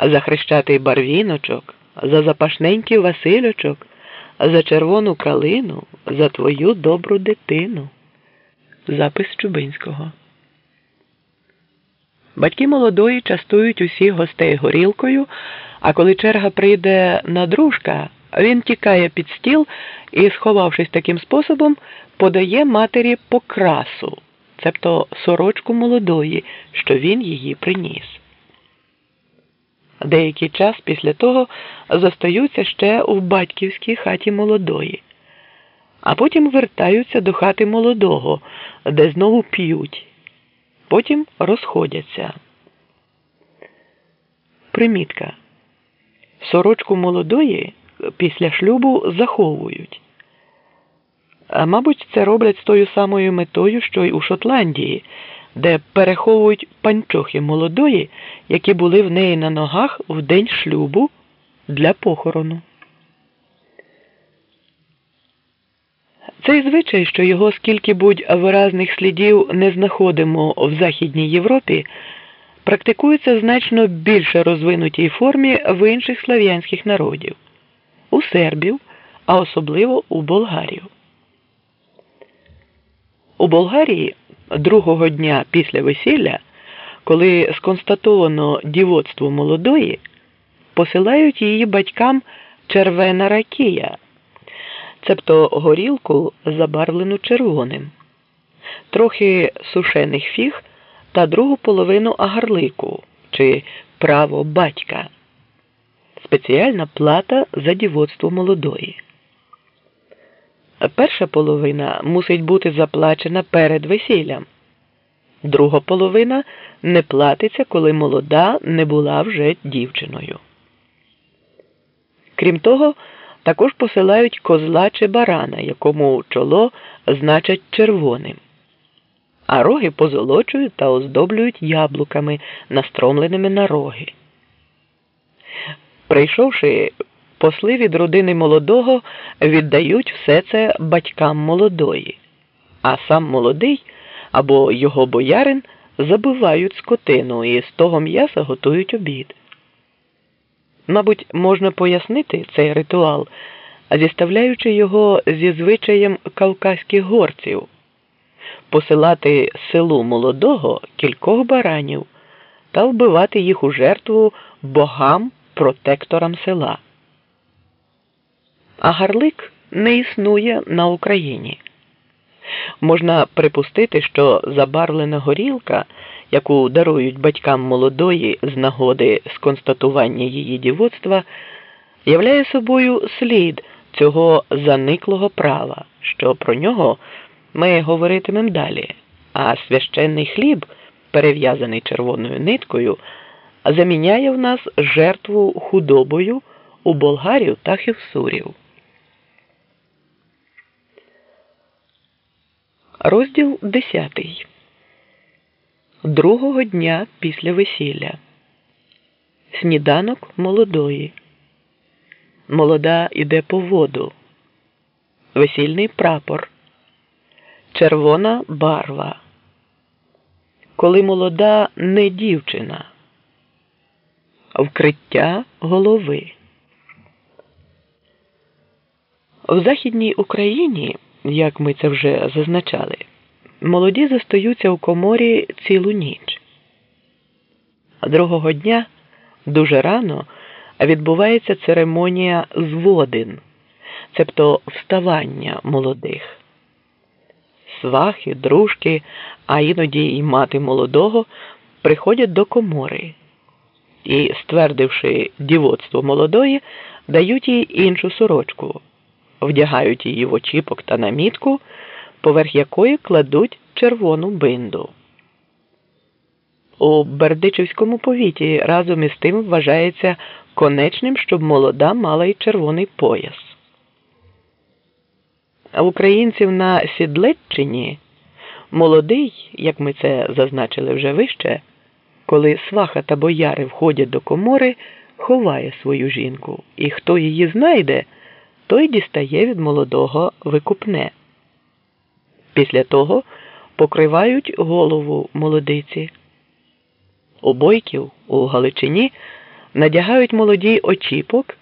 за хрещатий барвіночок, за запашненький Васильочок, за червону калину, за твою добру дитину. Запис Чубинського. Батьки молодої частують усіх гостей горілкою, а коли черга прийде на дружка, він тікає під стіл і, сховавшись таким способом, подає матері покрасу, цебто сорочку молодої, що він її приніс. Деякий час після того зостаються ще у батьківській хаті молодої, а потім вертаються до хати молодого, де знову п'ють, потім розходяться. Примітка. Сорочку молодої після шлюбу заховують. А мабуть, це роблять з тою самою метою, що й у Шотландії, де переховують панчохи молодої, які були в неї на ногах в день шлюбу для похорону. Цей звичай, що його скільки будь виразних слідів не знаходимо в Західній Європі, практикується значно більше розвинутій формі в інших слав'янських народів у сербів, а особливо у болгарів. У Болгарії другого дня після весілля, коли сконстатовано дівоцтво молодої, посилають її батькам червена ракія, цебто горілку, забарвлену червоним, трохи сушених фіг та другу половину агарлику чи право батька, спеціальна плата за дівоцтво молодої. Перша половина мусить бути заплачена перед весіллям, друга половина не платиться, коли молода не була вже дівчиною. Крім того, також посилають козла чи барана, якому чоло значать червоним, а роги позолочують та оздоблюють яблуками, настромленими на роги. Прийшовши Посли від родини молодого віддають все це батькам молодої, а сам молодий або його боярин забивають скотину і з того м'яса готують обід. Мабуть, можна пояснити цей ритуал, зіставляючи його зі звичаєм кавказьких горців, посилати селу молодого кількох баранів та вбивати їх у жертву богам протекторам села а гарлик не існує на Україні. Можна припустити, що забарвлена горілка, яку дарують батькам молодої з нагоди сконстатування її дівоцтва, являє собою слід цього заниклого права, що про нього ми говоритимемо далі, а священний хліб, перев'язаний червоною ниткою, заміняє в нас жертву худобою у болгарів та хевсурів. Розділ 10. Другого дня після весілля. Сніданок молодої. Молода іде по воду. Весільний прапор. Червона барва. Коли молода не дівчина. Вкриття голови. В Західній Україні як ми це вже зазначали, молоді застаються у коморі цілу ніч. Другого дня дуже рано відбувається церемонія зводин, цебто вставання молодих. Свахи, дружки, а іноді й мати молодого приходять до комори і, ствердивши дівоцтво молодої, дають їй іншу сорочку вдягають її в очіпок та намітку, поверх якої кладуть червону бинду. У Бердичівському повіті разом із тим вважається конечним, щоб молода мала й червоний пояс. А українців на Сідлеччині молодий, як ми це зазначили вже вище, коли сваха та бояри входять до комори, ховає свою жінку, і хто її знайде той дістає від молодого викупне. Після того покривають голову молодиці. У бойків у Галичині надягають молодій очіпок